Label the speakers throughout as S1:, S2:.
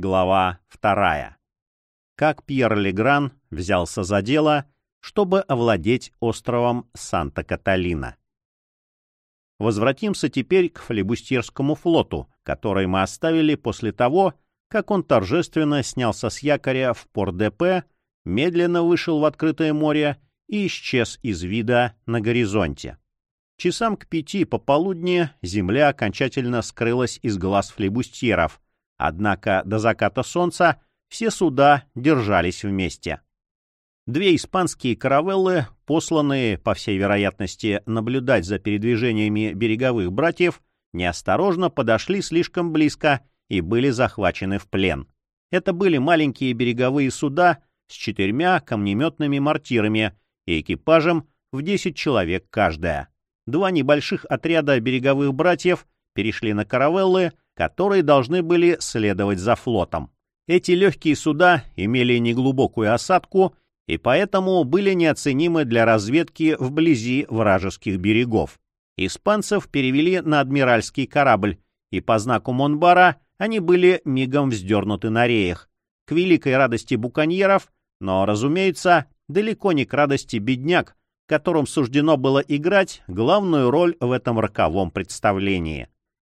S1: Глава вторая. Как Пьер Легран взялся за дело, чтобы овладеть островом Санта-Каталина. Возвратимся теперь к флебустьерскому флоту, который мы оставили после того, как он торжественно снялся с якоря в Пор-ДП, медленно вышел в открытое море и исчез из вида на горизонте. Часам к пяти пополудни земля окончательно скрылась из глаз флебустьеров, однако до заката солнца все суда держались вместе. Две испанские каравеллы, посланные, по всей вероятности, наблюдать за передвижениями береговых братьев, неосторожно подошли слишком близко и были захвачены в плен. Это были маленькие береговые суда с четырьмя камнеметными мортирами и экипажем в 10 человек каждая. Два небольших отряда береговых братьев перешли на каравеллы, которые должны были следовать за флотом. Эти легкие суда имели неглубокую осадку и поэтому были неоценимы для разведки вблизи вражеских берегов. Испанцев перевели на адмиральский корабль, и по знаку Монбара они были мигом вздернуты на реях, к великой радости буконьеров, но, разумеется, далеко не к радости бедняк, которым суждено было играть главную роль в этом роковом представлении.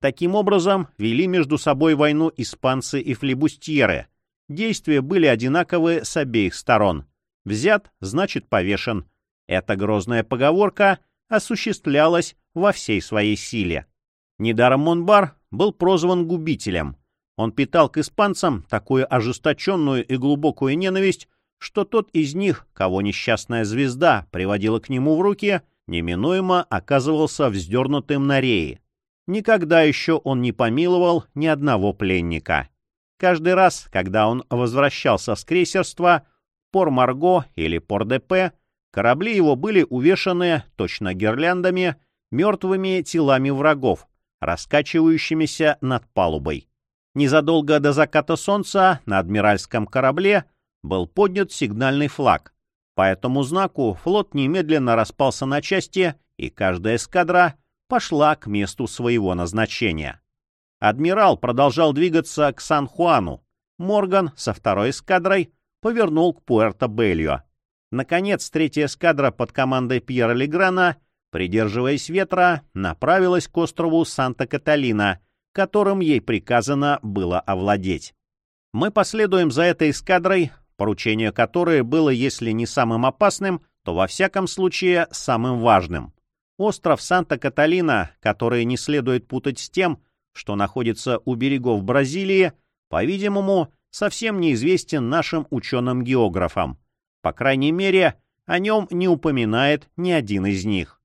S1: Таким образом, вели между собой войну испанцы и флебустьеры. Действия были одинаковы с обеих сторон — Взят, значит повешен. Эта грозная поговорка осуществлялась во всей своей силе. Недаром Монбар был прозван губителем. Он питал к испанцам такую ожесточенную и глубокую ненависть, что тот из них, кого несчастная звезда приводила к нему в руки, неминуемо оказывался вздернутым на реи. Никогда еще он не помиловал ни одного пленника. Каждый раз, когда он возвращался с крейсерства, Пор-Марго или Пор-ДП, корабли его были увешаны, точно гирляндами, мертвыми телами врагов, раскачивающимися над палубой. Незадолго до заката солнца на адмиральском корабле был поднят сигнальный флаг. По этому знаку флот немедленно распался на части, и каждая эскадра пошла к месту своего назначения. Адмирал продолжал двигаться к Сан-Хуану. Морган со второй эскадрой повернул к Пуэрто-Бельо. Наконец, третья эскадра под командой Пьера Леграна, придерживаясь ветра, направилась к острову Санта-Каталина, которым ей приказано было овладеть. Мы последуем за этой эскадрой, поручение которой было, если не самым опасным, то во всяком случае самым важным. Остров Санта-Каталина, который не следует путать с тем, что находится у берегов Бразилии, по-видимому, совсем неизвестен нашим ученым-географам. По крайней мере, о нем не упоминает ни один из них.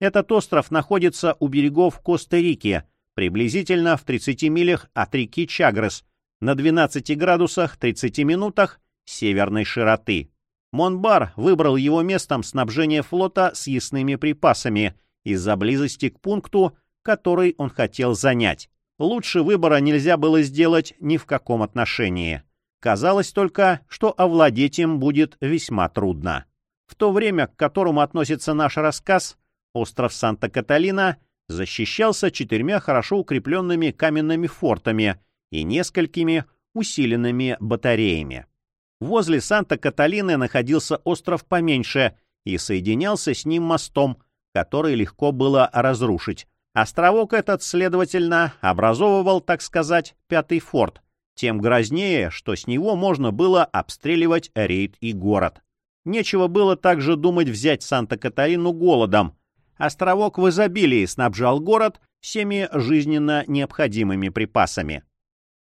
S1: Этот остров находится у берегов Коста-Рики, приблизительно в 30 милях от реки Чагрес, на 12 градусах 30 минутах северной широты. Монбар выбрал его местом снабжения флота съестными припасами из-за близости к пункту, который он хотел занять. Лучше выбора нельзя было сделать ни в каком отношении. Казалось только, что овладеть им будет весьма трудно. В то время, к которому относится наш рассказ, остров Санта-Каталина защищался четырьмя хорошо укрепленными каменными фортами и несколькими усиленными батареями. Возле Санта-Каталины находился остров поменьше и соединялся с ним мостом, который легко было разрушить, Островок этот, следовательно, образовывал, так сказать, пятый форт, тем грознее, что с него можно было обстреливать рейд и город. Нечего было также думать взять Санта-Катарину голодом. Островок в изобилии снабжал город всеми жизненно необходимыми припасами.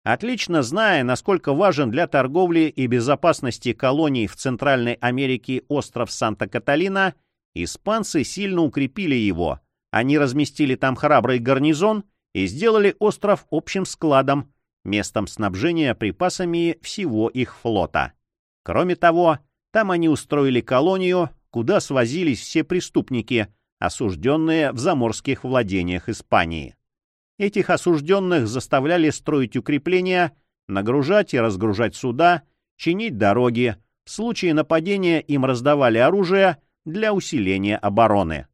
S1: Отлично зная, насколько важен для торговли и безопасности колоний в Центральной Америке остров Санта-Каталина, испанцы сильно укрепили его – они разместили там храбрый гарнизон и сделали остров общим складом, местом снабжения припасами всего их флота. Кроме того, там они устроили колонию, куда свозились все преступники, осужденные в заморских владениях Испании. Этих осужденных заставляли строить укрепления, нагружать и разгружать суда, чинить дороги, в случае нападения им раздавали оружие для усиления обороны.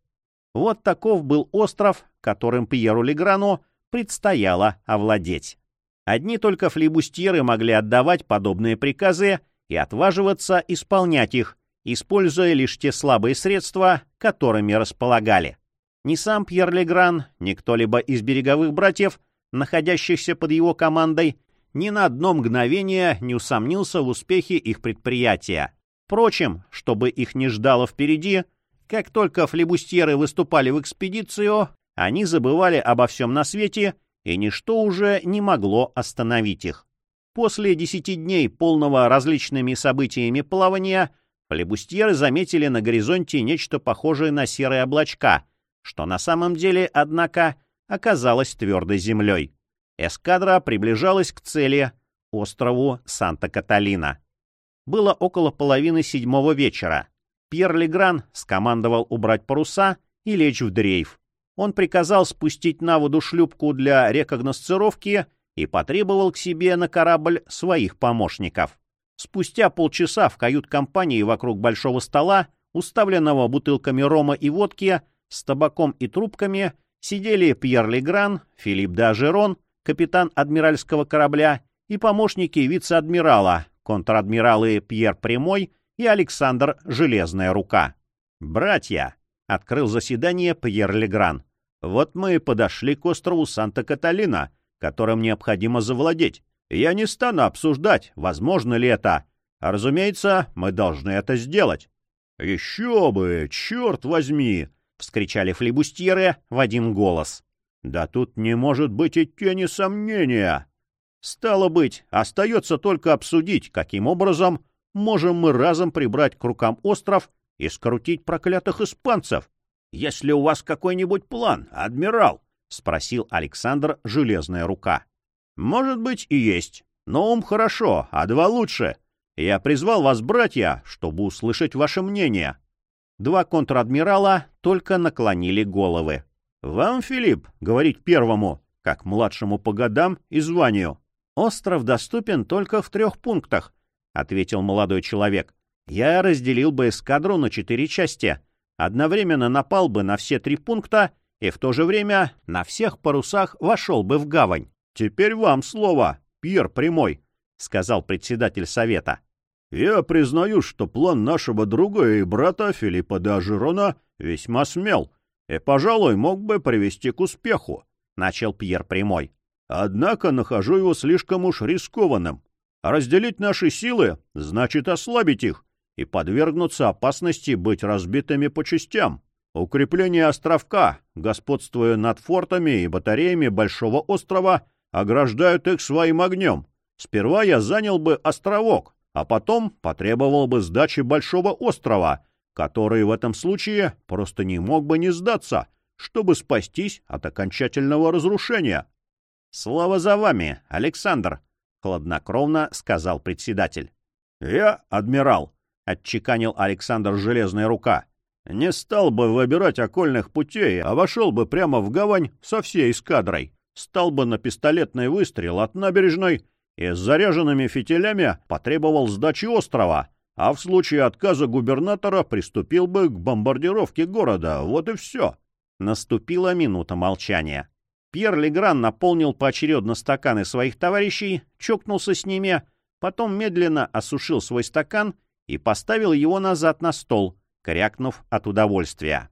S1: Вот таков был остров, которым Пьеру Леграну предстояло овладеть. Одни только флибустьеры могли отдавать подобные приказы и отваживаться исполнять их, используя лишь те слабые средства, которыми располагали. Ни сам Пьер Легран, ни кто-либо из береговых братьев, находящихся под его командой, ни на одно мгновение не усомнился в успехе их предприятия. Впрочем, чтобы их не ждало впереди, как только флебустьеры выступали в экспедицию, они забывали обо всем на свете, и ничто уже не могло остановить их. После десяти дней полного различными событиями плавания флебустьеры заметили на горизонте нечто похожее на серые облачка, что на самом деле, однако, оказалось твердой землей. Эскадра приближалась к цели — острову Санта-Каталина. Было около половины седьмого вечера. Пьер Легран скомандовал убрать паруса и лечь в дрейф. Он приказал спустить на воду шлюпку для рекогносцировки и потребовал к себе на корабль своих помощников. Спустя полчаса в кают-компании вокруг большого стола, уставленного бутылками рома и водки, с табаком и трубками, сидели Пьер Легран, Филипп Д'Ажерон, капитан адмиральского корабля, и помощники вице-адмирала, контр-адмиралы Пьер Прямой и Александр Железная Рука. «Братья!» — открыл заседание Пьер Легран. «Вот мы и подошли к острову Санта-Каталина, которым необходимо завладеть. Я не стану обсуждать, возможно ли это. А, разумеется, мы должны это сделать». «Еще бы! Черт возьми!» — вскричали флибустьеры в один голос. Да тут не может быть и тени сомнения. Стало быть, остается только обсудить, каким образом можем мы разом прибрать к рукам остров и скрутить проклятых испанцев. Есть ли у вас какой-нибудь план, адмирал? — спросил Александр Железная Рука. — Может быть и есть, но ум хорошо, а два лучше. Я призвал вас, братья, чтобы услышать ваше мнение. Два контр-адмирала только наклонили головы. Вам, Филипп, говорить первому, как младшему по годам и званию. Остров доступен только в трех пунктах, — ответил молодой человек. Я разделил бы эскадру на четыре части. Одновременно напал бы на все три пункта и в то же время на всех парусах вошел бы в гавань. — Теперь вам слово, Пьер Прямой, — сказал председатель совета. — Я признаю, что план нашего друга и брата Филиппа де Ажерона весьма смел, и, пожалуй, мог бы привести к успеху, — начал Пьер Прямой. Однако нахожу его слишком уж рискованным. Разделить наши силы значит ослабить их и подвергнуться опасности быть разбитыми по частям. Укрепление островка, господствуя над фортами и батареями Большого острова, ограждают их своим огнем. Сперва я занял бы островок, а потом потребовал бы сдачи Большого острова, который в этом случае просто не мог бы не сдаться, чтобы спастись от окончательного разрушения. — Слава за вами, Александр! — хладнокровно сказал председатель. — Я, адмирал, — отчеканил Александр Железная Рука, — не стал бы выбирать окольных путей, а вошел бы прямо в гавань со всей эскадрой, стал бы на пистолетный выстрел от набережной и с заряженными фитилями потребовал сдачи острова, а в случае отказа губернатора приступил бы к бомбардировке города. Вот и все. Наступила минута молчания. Пьер Легран наполнил поочередно стаканы своих товарищей, чокнулся с ними, потом медленно осушил свой стакан и поставил его назад на стол, крякнув от удовольствия.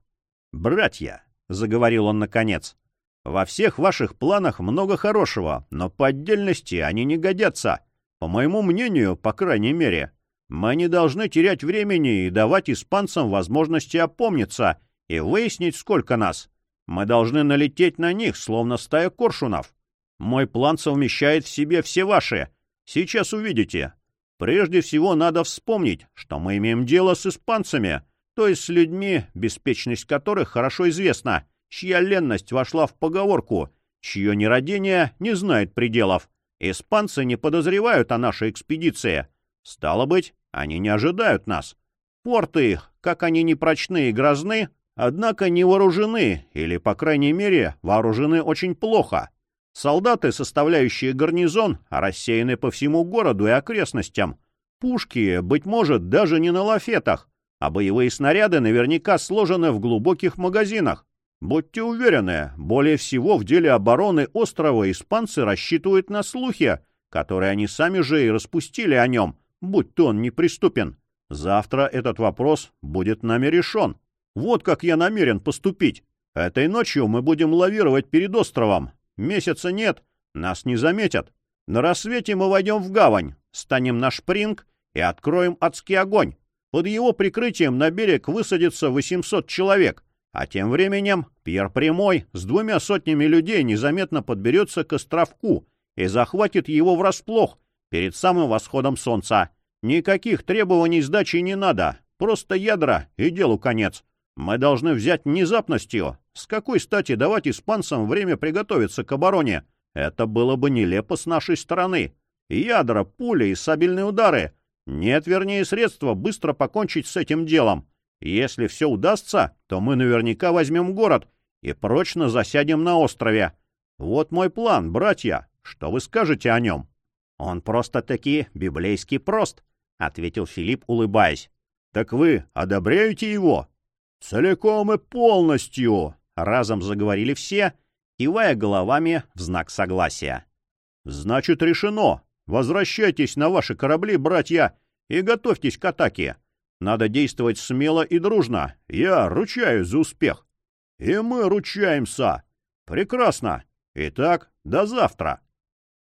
S1: «Братья», — заговорил он наконец, — «во всех ваших планах много хорошего, но по отдельности они не годятся. По моему мнению, по крайней мере. Мы не должны терять времени и давать испанцам возможности опомниться и выяснить, сколько нас. Мы должны налететь на них, словно стая коршунов. Мой план совмещает в себе все ваши. Сейчас увидите. Прежде всего надо вспомнить, что мы имеем дело с испанцами, то есть с людьми, беспечность которых хорошо известна, чья ленность вошла в поговорку, чье нерадение не знает пределов. Испанцы не подозревают о нашей экспедиции. Стало быть, они не ожидают нас. Порты их, как они не прочны и грозны, однако не вооружены, или, по крайней мере, вооружены очень плохо. Солдаты, составляющие гарнизон, рассеяны по всему городу и окрестностям. Пушки, быть может, даже не на лафетах, а боевые снаряды наверняка сложены в глубоких магазинах. Будьте уверены, более всего в деле обороны острова испанцы рассчитывают на слухи, которые они сами же и распустили о нем, будь то он неприступен. Завтра этот вопрос будет нами решен. Вот как я намерен поступить. Этой ночью мы будем лавировать перед островом. Месяца нет, нас не заметят. На рассвете мы войдем в гавань, станем на шпринг и откроем адский огонь. Под его прикрытием на берег высадится 800 человек, а тем временем Пьер Прямой с двумя сотнями людей незаметно подберется к островку и захватит его врасплох перед самым восходом солнца. Никаких требований сдачи не надо, просто ядра и делу конец. Мы должны взять внезапностью. С какой стати давать испанцам время приготовиться к обороне? Это было бы нелепо с нашей стороны. Ядра, пули и сабельные удары. Нет, вернее, средства быстро покончить с этим делом. Если все удастся, то мы наверняка возьмем город и прочно засядем на острове. Вот мой план, братья. Что вы скажете о нем? — Он просто-таки библейский прост, — ответил Филипп, улыбаясь. — Так вы одобряете его? — Целиком и полностью, — разом заговорили все, — кивая головами в знак согласия. «Значит, решено. Возвращайтесь на ваши корабли, братья, и готовьтесь к атаке. Надо действовать смело и дружно. Я ручаюсь за успех. И мы ручаемся. Прекрасно. Итак, до завтра».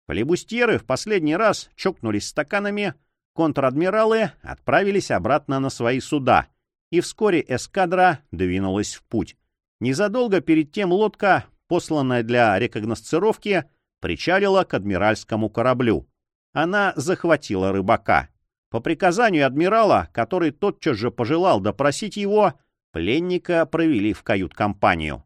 S2: Флебустьеры в последний раз чокнулись стаканами, контр-адмиралы отправились обратно на свои суда, и вскоре эскадра двинулась в путь. Незадолго перед тем лодка посланная для рекогносцировки, причалила к адмиральскому кораблю. Она захватила рыбака. По приказанию адмирала, который тотчас же пожелал допросить его, пленника провели в кают-компанию.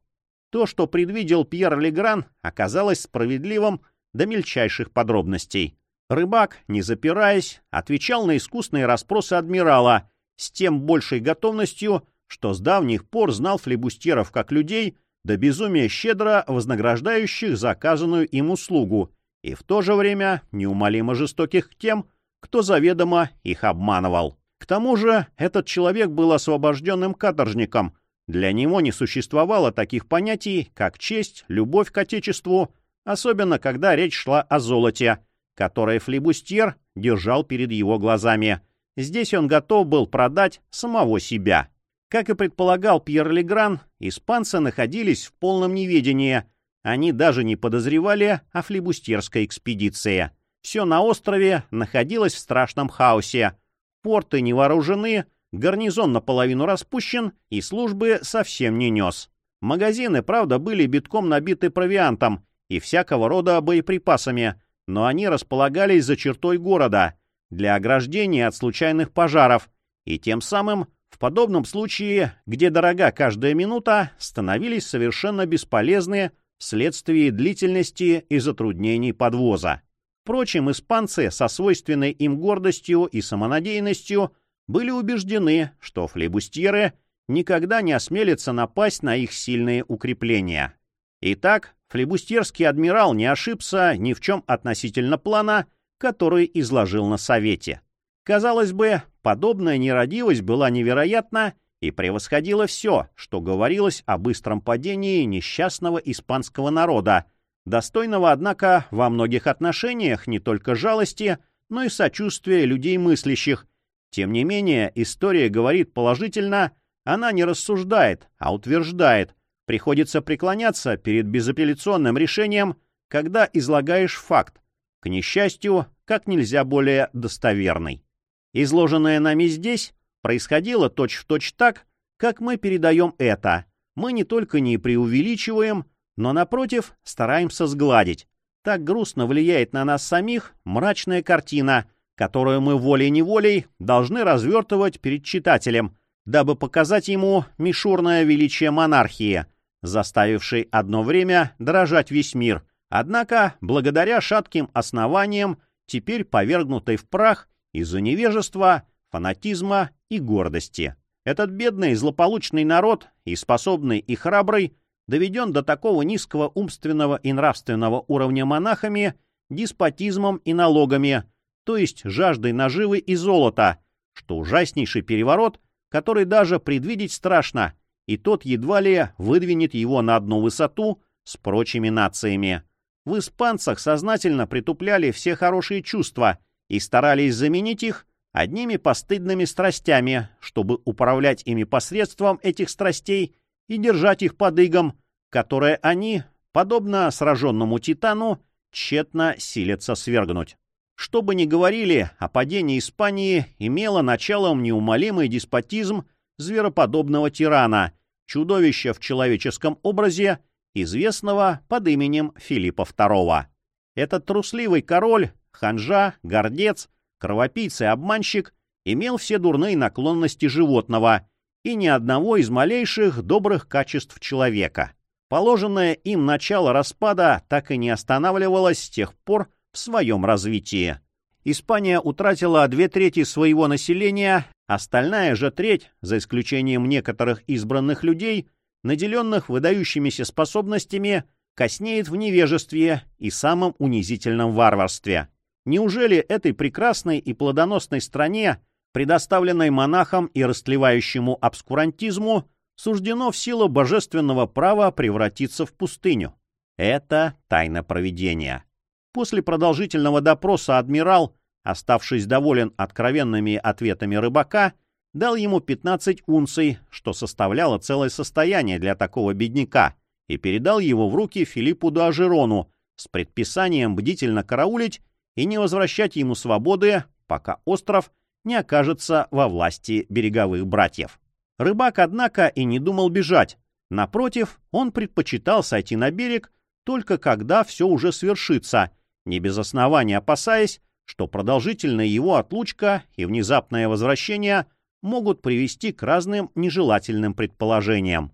S2: То, что предвидел Пьер Легран, оказалось справедливым до мельчайших подробностей. Рыбак, не запираясь, отвечал на искусные расспросы адмирала с тем большей готовностью, что с давних пор знал флебустеров как людей, до безумия щедро вознаграждающих заказанную им услугу и в то же время неумолимо жестоких к тем, кто заведомо их обманывал. К тому же этот человек был освобожденным каторжником. Для него не существовало таких понятий, как честь, любовь к Отечеству, особенно когда речь шла о золоте, которое флибустьер держал перед его глазами. Здесь он готов был продать самого себя. Как и предполагал Пьер Легран, испанцы находились в полном неведении. Они даже не подозревали о флибустерской экспедиции. Все на острове находилось в страшном хаосе. Порты не вооружены, гарнизон наполовину распущен и службы совсем не нес. Магазины, правда, были битком набиты провиантом и всякого рода боеприпасами, но они располагались за чертой города для ограждения от случайных пожаров и тем самым в подобном случае, где дорога каждая минута, становились совершенно бесполезны вследствие длительности и затруднений подвоза. Впрочем, испанцы со свойственной им гордостью и самонадеянностью были убеждены, что флебустьеры никогда не осмелятся напасть на их сильные укрепления. Итак, флебустьерский адмирал не ошибся ни в чем относительно плана, который изложил на совете. Казалось бы, подобная нерадивость была невероятна и превосходила все, что говорилось о быстром падении несчастного испанского народа, достойного, однако, во многих отношениях не только жалости, но и сочувствия людей мыслящих. Тем не менее, история говорит положительно, она не рассуждает, а утверждает. Приходится преклоняться перед безапелляционным решением, когда излагаешь факт, к несчастью, как нельзя более достоверный. Изложенное нами здесь происходило точь-в-точь точь так, как мы передаем это. Мы не только не преувеличиваем, но, напротив, стараемся сгладить. Так грустно влияет на нас самих мрачная картина, которую мы волей-неволей должны развертывать перед читателем, дабы показать ему мишурное величие монархии, заставившей одно время дрожать весь мир, однако, благодаря шатким основаниям, теперь повергнутой в прах из-за невежества, фанатизма и гордости. Этот бедный злополучный народ, и способный, и храбрый, доведен до такого низкого умственного и нравственного уровня монахами, деспотизмом и налогами, то есть жаждой наживы и золота, что ужаснейший переворот, который даже предвидеть страшно,
S1: и тот едва ли выдвинет его на одну высоту с прочими нациями. В испанцах сознательно притупляли все хорошие чувства и старались заменить их одними постыдными страстями, чтобы управлять ими посредством этих страстей и держать их под игом, которое они, подобно сраженному титану, тщетно силятся свергнуть. Что бы ни говорили, о падении Испании имело началом неумолимый деспотизм звероподобного тирана, чудовища в человеческом образе, известного под именем Филиппа II. Этот трусливый король, ханжа, гордец, кровопийца и обманщик имел все дурные наклонности животного и ни одного из малейших добрых качеств человека. Положенное им начало распада так и не останавливалось с тех пор в своем развитии. Испания утратила две трети своего населения, остальная же треть, за исключением некоторых избранных людей, наделенных выдающимися способностями, коснеет в невежестве и самом унизительном варварстве. Неужели этой прекрасной и плодоносной стране, предоставленной монахам и растлевающему обскурантизму, суждено в силу божественного права превратиться в пустыню? Это тайна проведения. После продолжительного допроса адмирал, оставшись доволен откровенными ответами рыбака, дал ему 15 унций, что составляло целое состояние для такого бедняка, и передал его в руки Филиппу Дуажерону с предписанием бдительно караулить и не возвращать ему свободы, пока остров не окажется во власти береговых братьев. Рыбак, однако, и не думал бежать. Напротив, он предпочитал сойти на берег только когда все уже свершится — не без основания опасаясь, что продолжительная его отлучка и внезапное возвращение могут привести к разным нежелательным предположениям.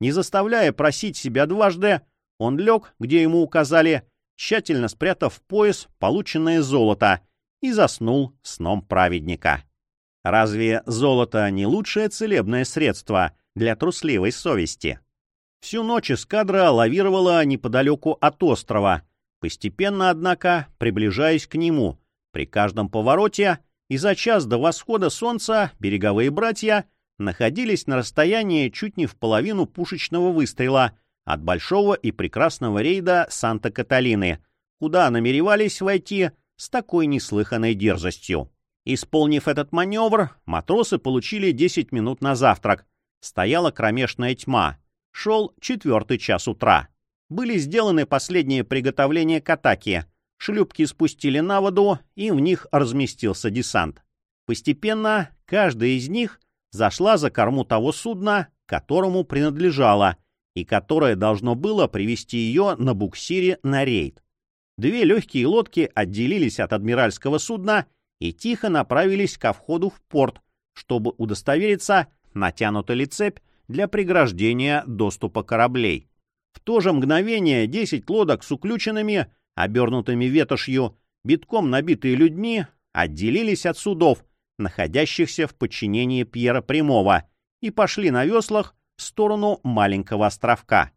S1: Не заставляя просить себя дважды, он лег, где ему указали, тщательно спрятав в пояс полученное золото, и заснул сном праведника. Разве золото не лучшее целебное средство для трусливой совести? Всю ночь эскадра лавировала неподалеку от острова — постепенно, однако, приближаясь к нему. При каждом повороте и за час до восхода солнца береговые братья находились на расстоянии чуть не в половину пушечного выстрела от большого и прекрасного рейда Санта-Каталины, куда намеревались войти с такой неслыханной дерзостью. Исполнив этот маневр, матросы получили 10 минут на завтрак. Стояла кромешная тьма. Шел четвертый час утра были сделаны последние приготовления к атаке. Шлюпки спустили на воду, и в них разместился десант. Постепенно каждая из них зашла за корму того судна, которому принадлежала, и которое должно было привести ее на буксире на рейд. Две легкие лодки отделились от адмиральского судна и тихо направились ко входу в порт, чтобы удостовериться, натянута ли цепь для преграждения доступа кораблей. В то же мгновение десять лодок с уключенными, обернутыми ветошью, битком набитые людьми, отделились от судов, находящихся в подчинении Пьера Прямого, и пошли на веслах в сторону маленького островка.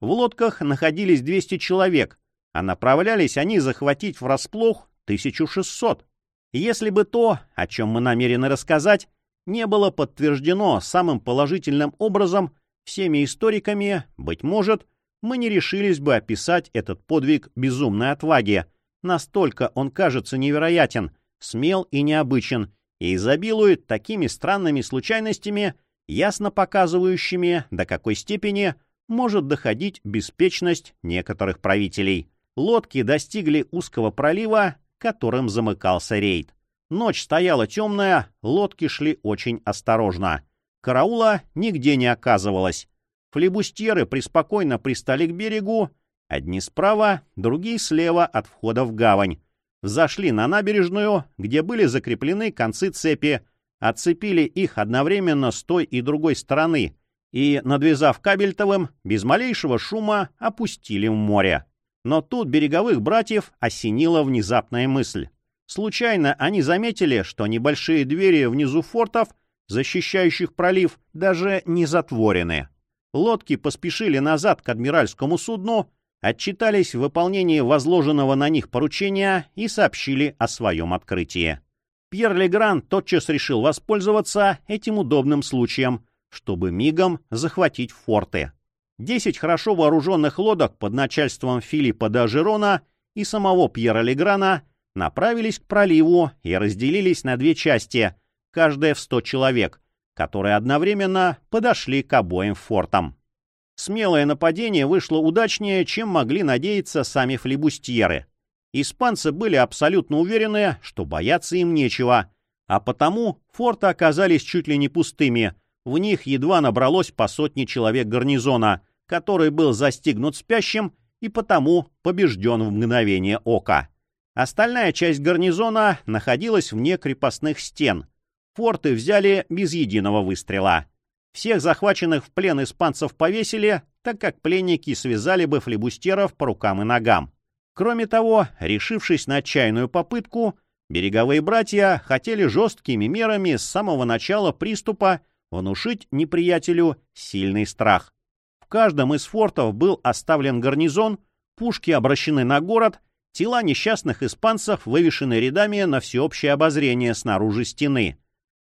S1: В лодках находились 200 человек, а направлялись они захватить врасплох 1600. Если бы то, о чем мы намерены рассказать, не было подтверждено самым положительным образом всеми историками, быть может, мы не решились бы описать этот подвиг безумной отваги. Настолько он кажется невероятен, смел и необычен, и изобилует такими странными случайностями, ясно показывающими, до какой степени может доходить беспечность некоторых правителей. Лодки достигли узкого пролива, которым замыкался рейд. Ночь стояла темная, лодки шли очень осторожно. Караула нигде не оказывалось. Флебустьеры преспокойно пристали к берегу, одни справа, другие слева от входа в гавань. Зашли на набережную, где были закреплены концы цепи, отцепили их одновременно с той и другой стороны и, надвязав кабельтовым, без малейшего шума опустили в море. Но тут береговых братьев осенила внезапная мысль. Случайно они заметили, что небольшие двери внизу фортов, защищающих пролив, даже не затворены. Лодки поспешили назад к адмиральскому судну, отчитались в выполнении возложенного на них поручения и сообщили о своем открытии. Пьер Легран тотчас решил воспользоваться этим удобным случаем,
S2: чтобы мигом захватить форты. Десять хорошо вооруженных лодок под начальством Филиппа Дажерона и самого Пьера Леграна направились к проливу и разделились на две части, каждая в сто человек, которые одновременно подошли к обоим фортам. Смелое нападение вышло удачнее, чем могли надеяться сами флибустьеры. Испанцы были абсолютно уверены, что бояться им нечего, а потому форты оказались чуть ли не пустыми. В них едва набралось по сотне человек гарнизона, который был застигнут спящим и потому побежден в мгновение ока. Остальная часть гарнизона находилась вне крепостных стен. Форты взяли без единого выстрела. Всех захваченных в плен испанцев повесили, так как пленники связали бы флебустеров по рукам и ногам. Кроме того, решившись на отчаянную попытку, береговые братья хотели жесткими мерами с самого начала приступа внушить неприятелю сильный страх. В каждом из фортов был оставлен гарнизон, пушки обращены на город, тела несчастных испанцев вывешены рядами на всеобщее обозрение снаружи стены,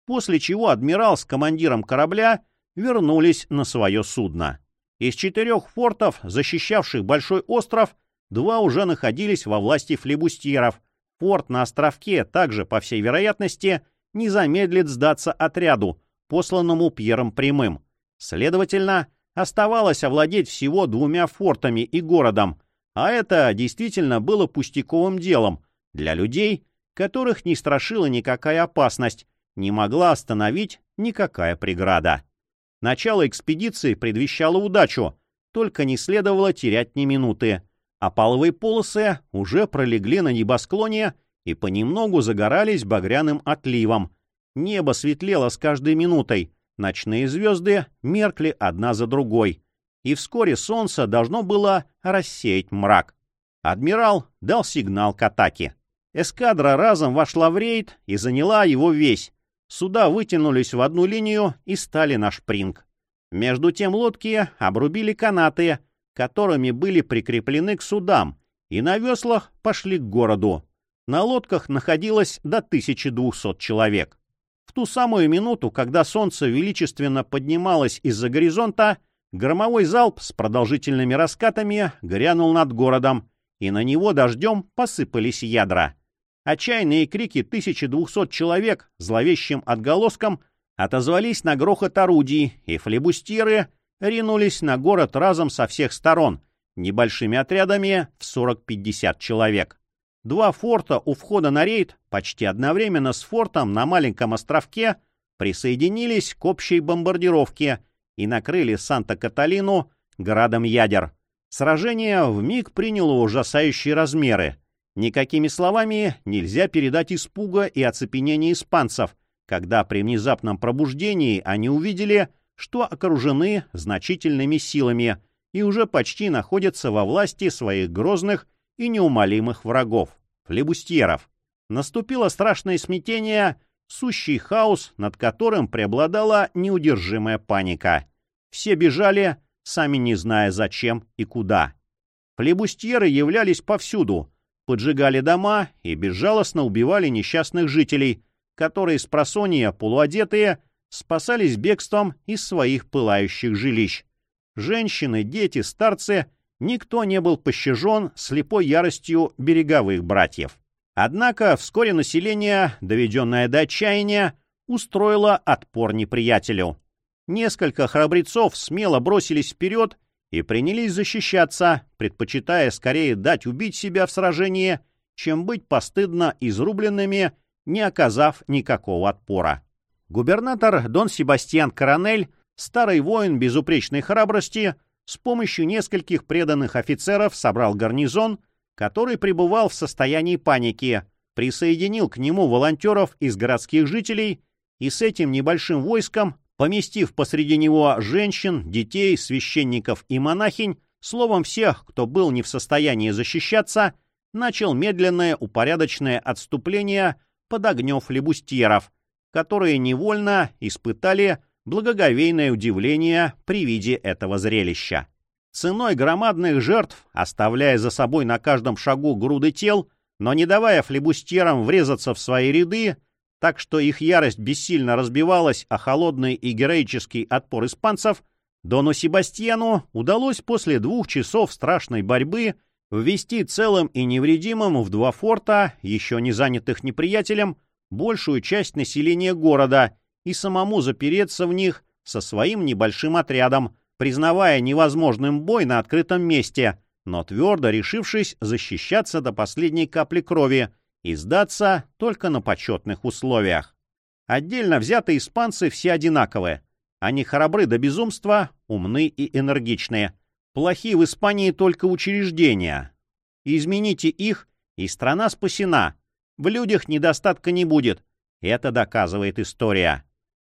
S2: после чего адмирал с командиром корабля вернулись на свое судно. Из четырех фортов, защищавших большой остров, два уже находились во власти флебустьеров. Форт на островке также, по всей вероятности, не замедлит сдаться отряду, посланному Пьером Прямым. Следовательно, оставалось овладеть всего двумя фортами и городом, а это действительно было пустяковым делом для людей, которых не страшила никакая опасность, не могла остановить никакая преграда. Начало экспедиции предвещало удачу, только не следовало терять ни минуты. А половые полосы уже пролегли на небосклоне и понемногу загорались багряным отливом. Небо светлело с каждой минутой, ночные звезды меркли одна за другой. И вскоре солнце должно было рассеять мрак. Адмирал дал сигнал к атаке. Эскадра разом вошла в рейд и заняла его весь, Суда вытянулись в одну линию и стали на шпринг. Между тем лодки обрубили канаты, которыми были прикреплены к судам, и на веслах пошли к городу. На лодках находилось до 1200 человек. В ту самую минуту, когда солнце величественно поднималось из-за горизонта, громовой залп с продолжительными раскатами грянул над городом, и на него дождем посыпались ядра. Отчаянные крики 1200 человек зловещим отголоском отозвались на грохот орудий, и флебустьеры ринулись на город разом со всех сторон, небольшими отрядами в 40-50 человек. Два форта у входа на рейд почти одновременно с фортом на маленьком островке присоединились к общей бомбардировке и накрыли Санта-Каталину градом ядер. Сражение вмиг приняло ужасающие размеры. Никакими словами нельзя передать испуга и оцепенения испанцев, когда при внезапном пробуждении они увидели, что окружены значительными силами и уже почти находятся во власти своих грозных и неумолимых врагов — флебустьеров. Наступило страшное смятение, сущий хаос, над которым преобладала неудержимая паника. Все бежали, сами не зная зачем и куда. Флебустьеры являлись повсюду — поджигали дома и безжалостно убивали несчастных жителей, которые с просонья полуодетые спасались бегством из своих пылающих жилищ. Женщины, дети, старцы — никто не был пощажен слепой яростью береговых братьев. Однако вскоре население, доведенное до отчаяния, устроило отпор неприятелю. Несколько храбрецов смело бросились вперед и принялись защищаться, предпочитая скорее дать убить себя в сражении, чем быть постыдно изрубленными, не оказав никакого отпора. Губернатор Дон Себастьян Коронель, старый воин безупречной храбрости, с помощью нескольких преданных офицеров собрал гарнизон, который пребывал в состоянии паники, присоединил к нему волонтеров из городских жителей и с этим небольшим войском поместив посреди него женщин, детей, священников и монахинь, словом всех, кто был не в состоянии защищаться, начал медленное упорядоченное отступление под огнем флебустьеров, которые невольно испытали благоговейное удивление при виде этого зрелища. Ценой громадных жертв, оставляя за собой на каждом шагу груды тел, но не давая флебустьерам врезаться в свои ряды, так что их ярость бессильно разбивалась о холодный и героический отпор испанцев, Дону Себастьяну удалось после двух часов страшной борьбы ввести целым и невредимым в два форта, еще не занятых неприятелем, большую часть населения города и самому запереться в них со своим небольшим отрядом, признавая невозможным бой на открытом месте, но твердо решившись защищаться до последней капли крови и сдаться только на почетных условиях. Отдельно взятые испанцы все одинаковые. Они храбры до безумства, умны и энергичные. Плохи в Испании только учреждения. Измените их, и страна спасена. В людях недостатка не будет. Это доказывает история.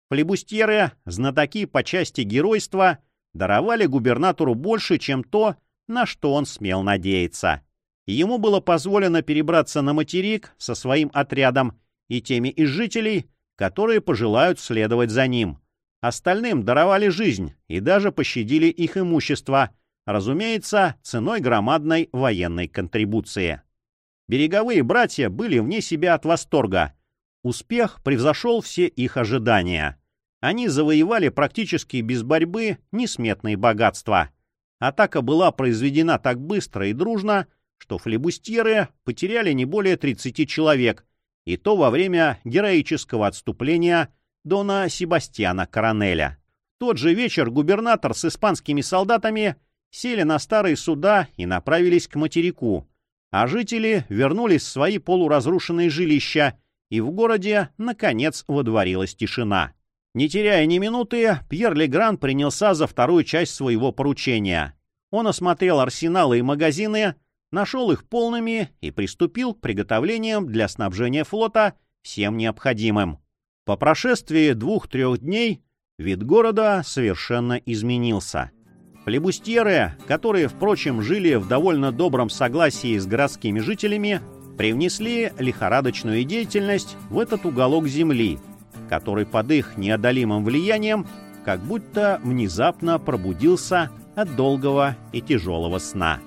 S2: Флебустьеры, знатоки по части геройства, даровали губернатору больше, чем то, на что он смел надеяться. Ему было позволено перебраться на материк со своим отрядом и теми из жителей, которые пожелают следовать за ним. Остальным даровали жизнь и даже пощадили их имущество, разумеется, ценой громадной военной контрибуции. Береговые братья были вне себя от восторга. Успех превзошел все их ожидания. Они завоевали практически без борьбы несметные богатства. Атака была произведена так быстро и дружно, что флебустьеры потеряли не более 30 человек, и то во время героического отступления Дона Себастьяна Коронеля. В тот же вечер губернатор с испанскими солдатами сели на старые суда и направились к материку, а жители вернулись в свои полуразрушенные жилища, и в городе, наконец, водворилась тишина. Не теряя ни минуты, Пьер Легран принялся за вторую часть своего поручения. Он осмотрел арсеналы и магазины, нашел их полными и приступил к приготовлениям для снабжения флота всем необходимым. По прошествии двух-трех дней вид города совершенно изменился. Флебустьеры, которые, впрочем, жили в довольно добром согласии с городскими жителями, привнесли лихорадочную деятельность в этот уголок земли, который под их неодолимым влиянием как будто внезапно пробудился от долгого и тяжелого сна.